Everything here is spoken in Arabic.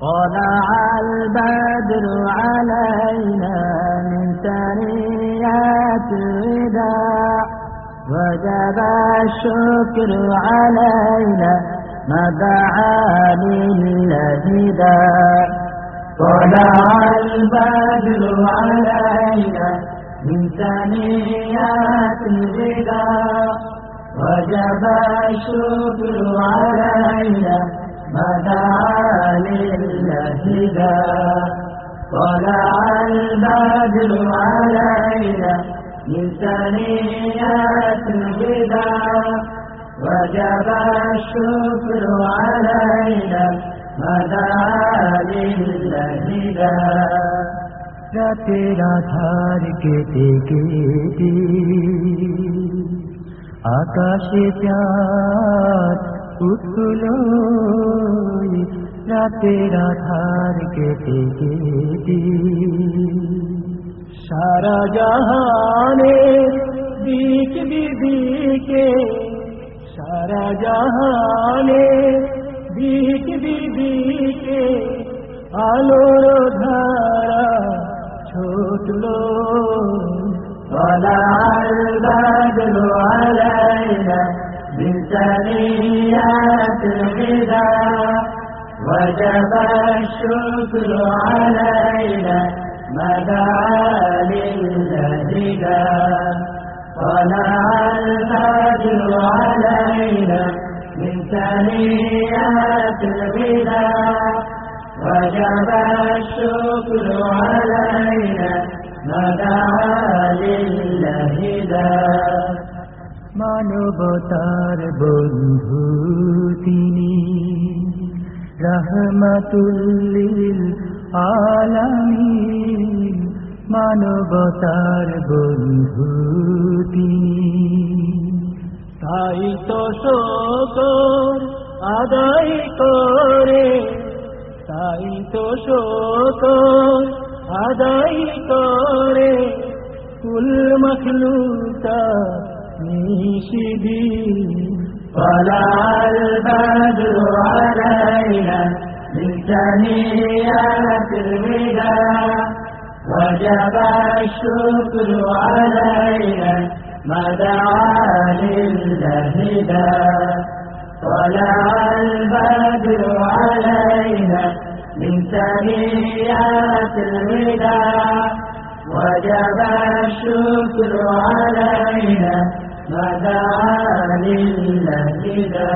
طلع البدر علينا من ثنيات الوداع وجب الشكر علينا ما دعا لله داع طلع البدر علينا من ثنيات الوداع وجب الشكر علينا متاع للهدى طلع البدر علينا من ثنيات الغدى وجب الشكر علينا متاع للهدى तेरा धार केते केती आकाशे त्यात উঠল রাতের আধার কেটে কেটে সারা জাহানে দিক দিদিকে সারা জাহানে দিক দিদিকে আলোর ধারা ছোটল ولا البدر علينا من ثنيات الغذاء وجب الشكر علينا ما دعا للهدى طلع الفجر علينا من ثنيات الغذاء. وجب الشكر মানবতার বন্ধু তিনি। রহমতুল্লিল আলামী মানবতার বন্ধু তিনি। তাই তো শোকর আদায় করে, তাই তো শোকর আদায় করে। কুল মখলুতা نشدي طلع البدر علينا من ثنيات الوداع وجب الشكر علينا ما دعا للهدى طلع البدر علينا من ثنيات الوداع وجب الشكر علينا مدعا للهدى